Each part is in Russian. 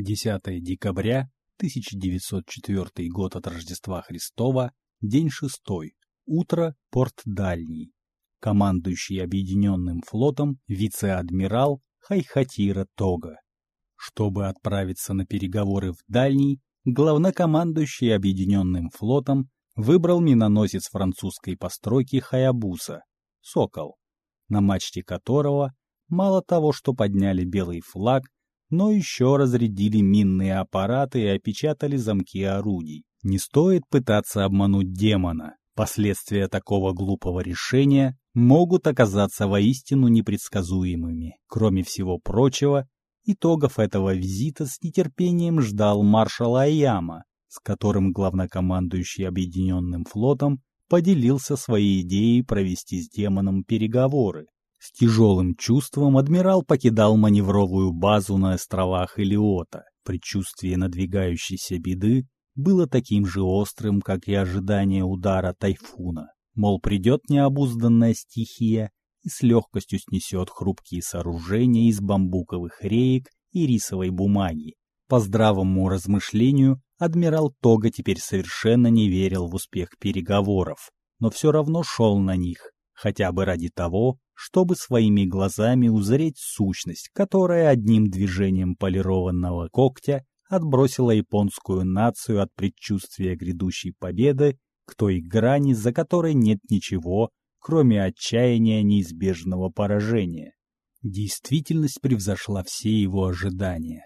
10 декабря 1904 год от Рождества Христова, день шестой, утро, порт Дальний. Командующий Объединенным флотом вице-адмирал Хайхатира Тога. Чтобы отправиться на переговоры в Дальний, главнокомандующий Объединенным флотом выбрал миноносец французской постройки Хаябуса, «Сокол», на мачте которого мало того, что подняли белый флаг, но еще разрядили минные аппараты и опечатали замки орудий. Не стоит пытаться обмануть демона. Последствия такого глупого решения могут оказаться воистину непредсказуемыми. Кроме всего прочего, итогов этого визита с нетерпением ждал маршал Аяма, с которым главнокомандующий Объединенным флотом поделился своей идеей провести с демоном переговоры. С тяжелым чувством адмирал покидал маневровую базу на островах Элиота. Предчувствие надвигающейся беды было таким же острым, как и ожидание удара тайфуна. Мол, придет необузданная стихия и с легкостью снесет хрупкие сооружения из бамбуковых реек и рисовой бумаги. По здравому размышлению, адмирал Тога теперь совершенно не верил в успех переговоров, но все равно шел на них, хотя бы ради того, чтобы своими глазами узреть сущность, которая одним движением полированного когтя отбросила японскую нацию от предчувствия грядущей победы к той грани, за которой нет ничего, кроме отчаяния неизбежного поражения. Действительность превзошла все его ожидания.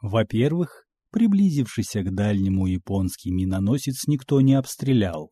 Во-первых, приблизившийся к дальнему японский миноносец никто не обстрелял.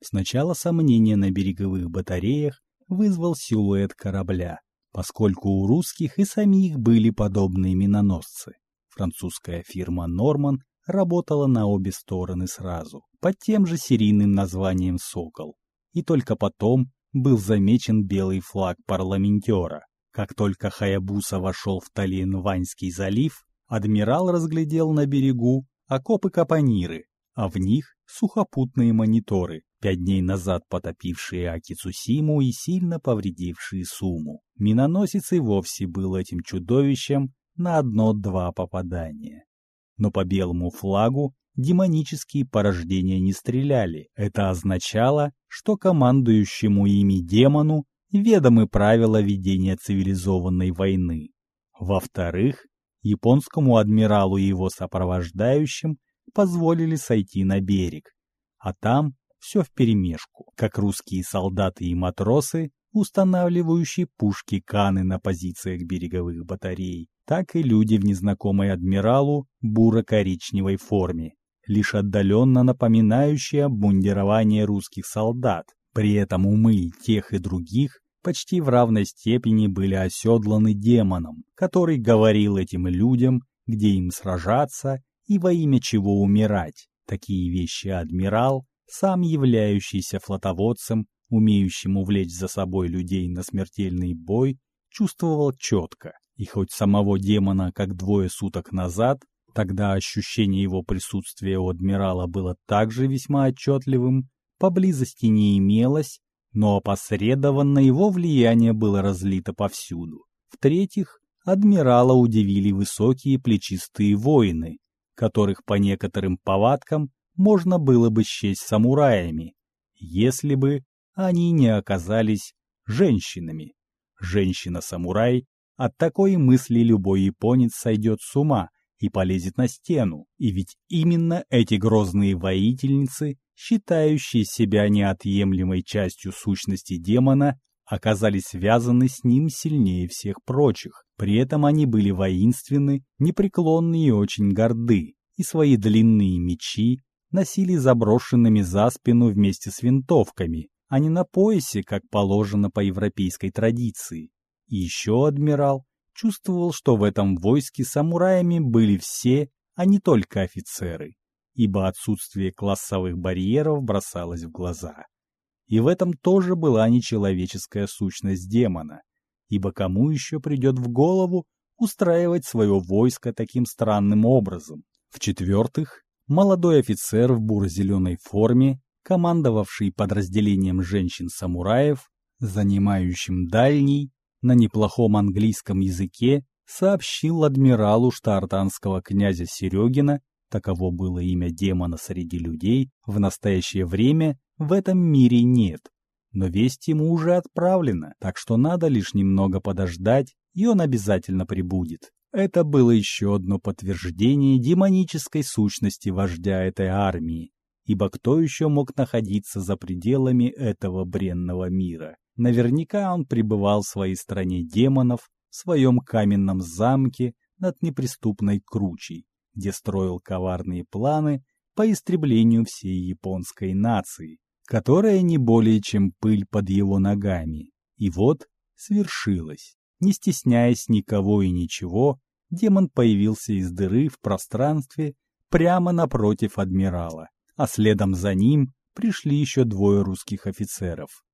Сначала сомнения на береговых батареях, вызвал силуэт корабля, поскольку у русских и самих были подобные миноносцы. Французская фирма «Норман» работала на обе стороны сразу, под тем же серийным названием «Сокол». И только потом был замечен белый флаг парламентера. Как только Хаябуса вошел в Талиенваньский залив, адмирал разглядел на берегу окопы-капониры, а в них сухопутные мониторы, пять дней назад потопившие Акицусиму и сильно повредившие Суму. Миноносец и вовсе был этим чудовищем на одно-два попадания. Но по белому флагу демонические порождения не стреляли. Это означало, что командующему ими демону ведомы правила ведения цивилизованной войны. Во-вторых, японскому адмиралу и его сопровождающим позволили сойти на берег, а там все вперемешку, как русские солдаты и матросы, устанавливающие пушки Каны на позициях береговых батарей, так и люди в незнакомой адмиралу буро-коричневой форме, лишь отдаленно напоминающие обмундирование русских солдат. При этом умы тех и других почти в равной степени были оседланы демоном, который говорил этим людям, где им сражаться и во имя чего умирать. Такие вещи адмирал сам являющийся флотоводцем, умеющим увлечь за собой людей на смертельный бой, чувствовал четко, и хоть самого демона как двое суток назад, тогда ощущение его присутствия у адмирала было также весьма отчетливым, поблизости не имелось, но опосредованно его влияние было разлито повсюду. В-третьих, адмирала удивили высокие плечистые воины, которых по некоторым повадкам можно было бы счесть самураями, если бы они не оказались женщинами. Женщина-самурай, от такой мысли любой японец сойдет с ума и полезет на стену, и ведь именно эти грозные воительницы, считающие себя неотъемлемой частью сущности демона, оказались связаны с ним сильнее всех прочих. При этом они были воинственны, непреклонны и очень горды, и свои длинные мечи носили заброшенными за спину вместе с винтовками, а не на поясе, как положено по европейской традиции. И еще адмирал чувствовал, что в этом войске самураями были все, а не только офицеры, ибо отсутствие классовых барьеров бросалось в глаза. И в этом тоже была нечеловеческая сущность демона, ибо кому еще придет в голову устраивать свое войско таким странным образом? В-четвертых, молодой офицер в буро-зеленой форме, командовавший подразделением женщин-самураев, занимающим дальний, на неплохом английском языке, сообщил адмиралу штартанского князя Серегина, таково было имя демона среди людей, в настоящее время в этом мире нет. Но весть ему уже отправлена, так что надо лишь немного подождать, и он обязательно прибудет. Это было еще одно подтверждение демонической сущности вождя этой армии, ибо кто еще мог находиться за пределами этого бренного мира? Наверняка он пребывал в своей стране демонов, в своем каменном замке над неприступной кручей, где строил коварные планы по истреблению всей японской нации, которая не более чем пыль под его ногами. И вот свершилось. Не стесняясь никого и ничего, демон появился из дыры в пространстве прямо напротив адмирала, а следом за ним пришли еще двое русских офицеров.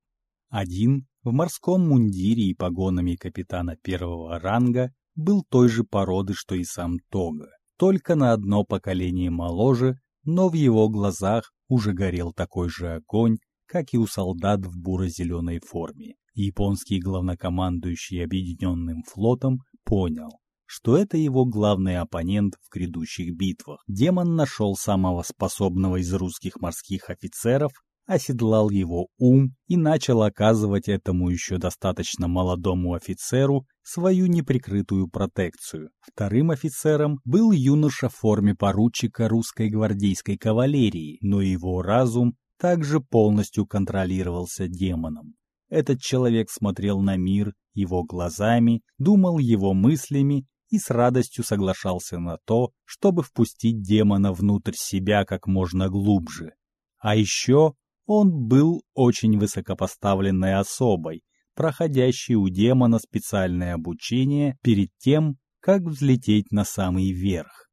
Один в морском мундире и погонами капитана первого ранга был той же породы, что и сам Тога, только на одно поколение моложе, но в его глазах уже горел такой же огонь, как и у солдат в буро-зеленой форме. Японский главнокомандующий Объединенным флотом понял, что это его главный оппонент в грядущих битвах. Демон нашел самого способного из русских морских офицеров, оседлал его ум и начал оказывать этому еще достаточно молодому офицеру свою неприкрытую протекцию. Вторым офицером был юноша в форме поручика русской гвардейской кавалерии, но его разум также полностью контролировался демоном. Этот человек смотрел на мир его глазами, думал его мыслями и с радостью соглашался на то, чтобы впустить демона внутрь себя как можно глубже. А еще он был очень высокопоставленной особой, проходящей у демона специальное обучение перед тем, как взлететь на самый верх.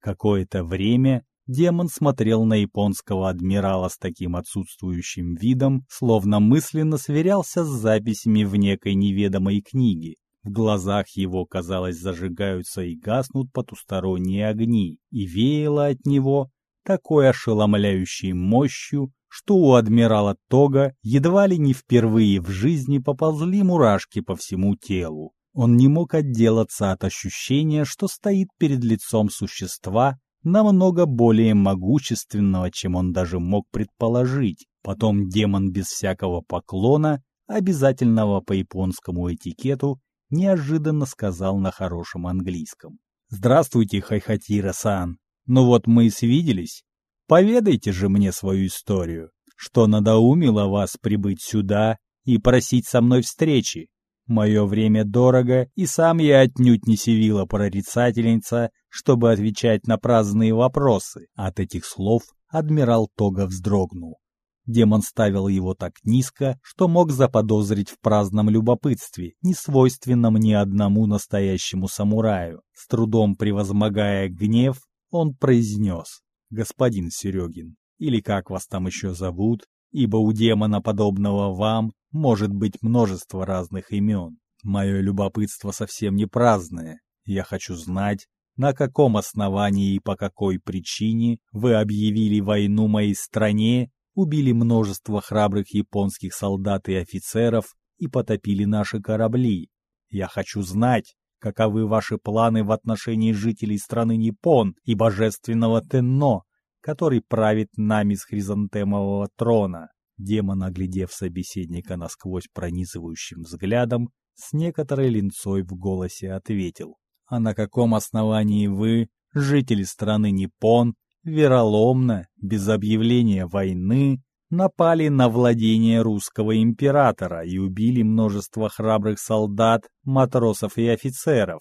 Какое-то время демон смотрел на японского адмирала с таким отсутствующим видом, словно мысленно сверялся с записями в некой неведомой книге. В глазах его, казалось, зажигаются и гаснут потусторонние огни, и веяло от него такой ошеломляющей мощью, что у адмирала Тога едва ли не впервые в жизни поползли мурашки по всему телу. Он не мог отделаться от ощущения, что стоит перед лицом существа, намного более могущественного, чем он даже мог предположить. Потом демон без всякого поклона, обязательного по японскому этикету, неожиданно сказал на хорошем английском. «Здравствуйте, Хайхатира-сан. Ну вот мы и свиделись. Поведайте же мне свою историю. Что надоумило вас прибыть сюда и просить со мной встречи? Мое время дорого, и сам я отнюдь не сивила прорицательница, чтобы отвечать на праздные вопросы. От этих слов адмирал Тога вздрогнул. Демон ставил его так низко, что мог заподозрить в праздном любопытстве, не свойственном ни одному настоящему самураю. С трудом превозмогая гнев, он произнес «Господин Серегин, или как вас там еще зовут, ибо у демона, подобного вам, может быть множество разных имен. Мое любопытство совсем не праздное. Я хочу знать, на каком основании и по какой причине вы объявили войну моей стране убили множество храбрых японских солдат и офицеров и потопили наши корабли. Я хочу знать, каковы ваши планы в отношении жителей страны Ниппон и божественного Тенно, который правит нами с хризантемового трона. Демон, оглядев собеседника насквозь пронизывающим взглядом, с некоторой линцой в голосе ответил. «А на каком основании вы, жители страны Ниппон, вероломно, без объявления войны, напали на владение русского императора и убили множество храбрых солдат, матросов и офицеров.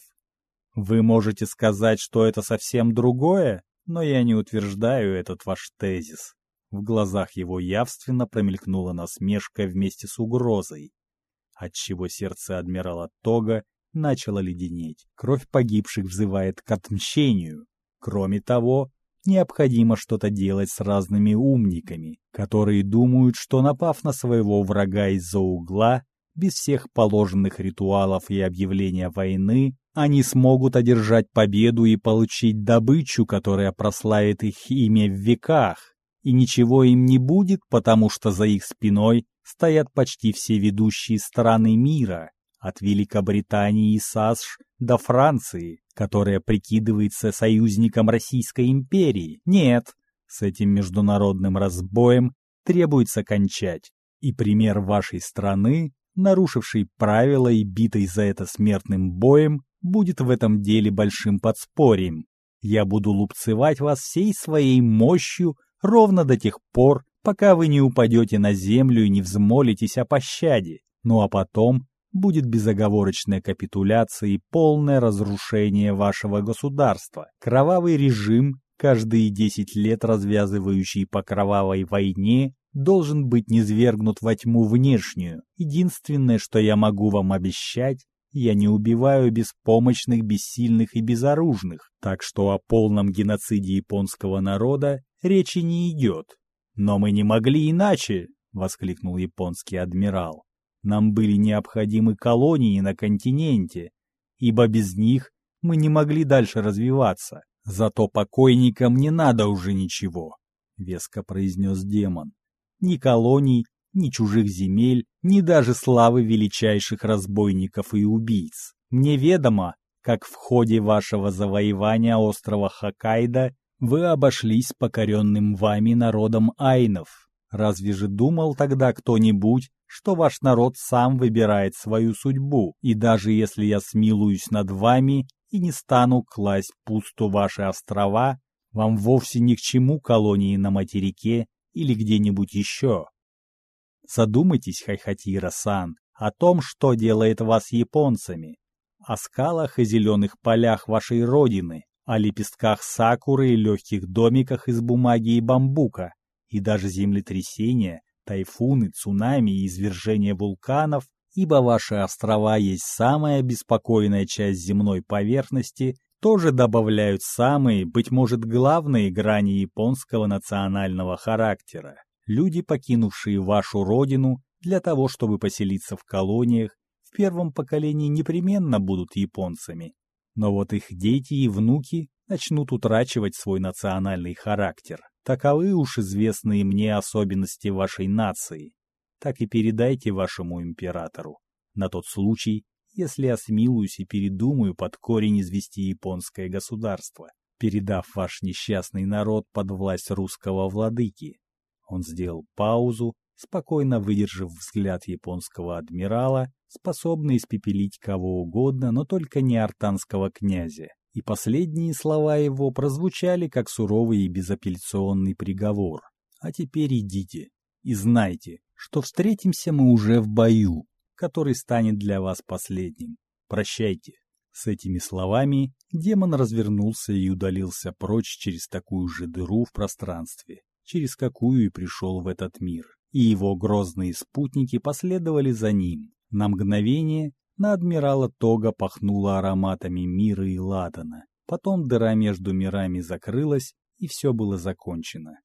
Вы можете сказать, что это совсем другое, но я не утверждаю этот ваш тезис. В глазах его явственно промелькнула насмешка вместе с угрозой, отчего сердце адмирала Тога начало леденеть. Кровь погибших взывает к отмщению. Кроме того, необходимо что-то делать с разными умниками, которые думают, что напав на своего врага из-за угла, без всех положенных ритуалов и объявления войны, они смогут одержать победу и получить добычу, которая прославит их имя в веках. И ничего им не будет, потому что за их спиной стоят почти все ведущие страны мира, от Великобритании и САСШ до Франции, которая прикидывается союзником Российской империи. Нет, с этим международным разбоем требуется кончать. И пример вашей страны, нарушившей правила и битой за это смертным боем, будет в этом деле большим подспорьем. Я буду лупцевать вас всей своей мощью ровно до тех пор, пока вы не упадете на землю и не взмолитесь о пощаде. Ну а потом будет безоговорочная капитуляция и полное разрушение вашего государства. Кровавый режим, каждые десять лет развязывающий по кровавой войне, должен быть низвергнут во тьму внешнюю. Единственное, что я могу вам обещать, я не убиваю беспомощных, бессильных и безоружных, так что о полном геноциде японского народа речи не идет. Но мы не могли иначе, — воскликнул японский адмирал. Нам были необходимы колонии на континенте, ибо без них мы не могли дальше развиваться. Зато покойникам не надо уже ничего, — веско произнес демон. Ни колоний, ни чужих земель, ни даже славы величайших разбойников и убийц. Мне ведомо, как в ходе вашего завоевания острова Хоккайдо вы обошлись покоренным вами народом айнов. Разве же думал тогда кто-нибудь, что ваш народ сам выбирает свою судьбу, и даже если я смилуюсь над вами и не стану класть пусту ваши острова, вам вовсе ни к чему колонии на материке или где-нибудь еще. Задумайтесь, Хайхатира-сан, о том, что делает вас японцами, о скалах и зеленых полях вашей родины, о лепестках сакуры и легких домиках из бумаги и бамбука, и даже землетрясения, тайфуны, цунами и извержения вулканов, ибо ваши острова есть самая беспокойная часть земной поверхности, тоже добавляют самые, быть может, главные грани японского национального характера. Люди, покинувшие вашу родину для того, чтобы поселиться в колониях, в первом поколении непременно будут японцами, но вот их дети и внуки начнут утрачивать свой национальный характер. Таковы уж известные мне особенности вашей нации. Так и передайте вашему императору. На тот случай, если осмилуюсь и передумаю под корень извести японское государство, передав ваш несчастный народ под власть русского владыки. Он сделал паузу, спокойно выдержав взгляд японского адмирала, способный испепелить кого угодно, но только не артанского князя. И последние слова его прозвучали как суровый и безапелляционный приговор. А теперь идите и знайте, что встретимся мы уже в бою, который станет для вас последним. Прощайте. С этими словами демон развернулся и удалился прочь через такую же дыру в пространстве, через какую и пришел в этот мир и его грозные спутники последовали за ним. На мгновение на адмирала Тога пахнуло ароматами мира и ладана. Потом дыра между мирами закрылась, и все было закончено.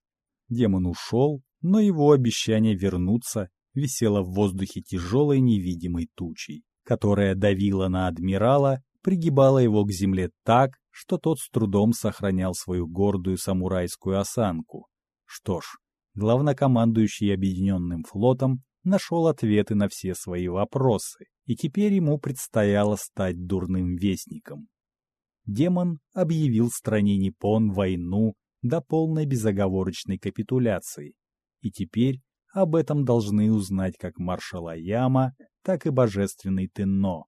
Демон ушел, но его обещание вернуться висело в воздухе тяжелой невидимой тучей, которая давила на адмирала, пригибала его к земле так, что тот с трудом сохранял свою гордую самурайскую осанку. Что ж, главнокомандующий Объединенным флотом нашел ответы на все свои вопросы, и теперь ему предстояло стать дурным вестником. Демон объявил стране Ниппон войну до полной безоговорочной капитуляции, и теперь об этом должны узнать как маршал Аяма, так и божественный Тенно.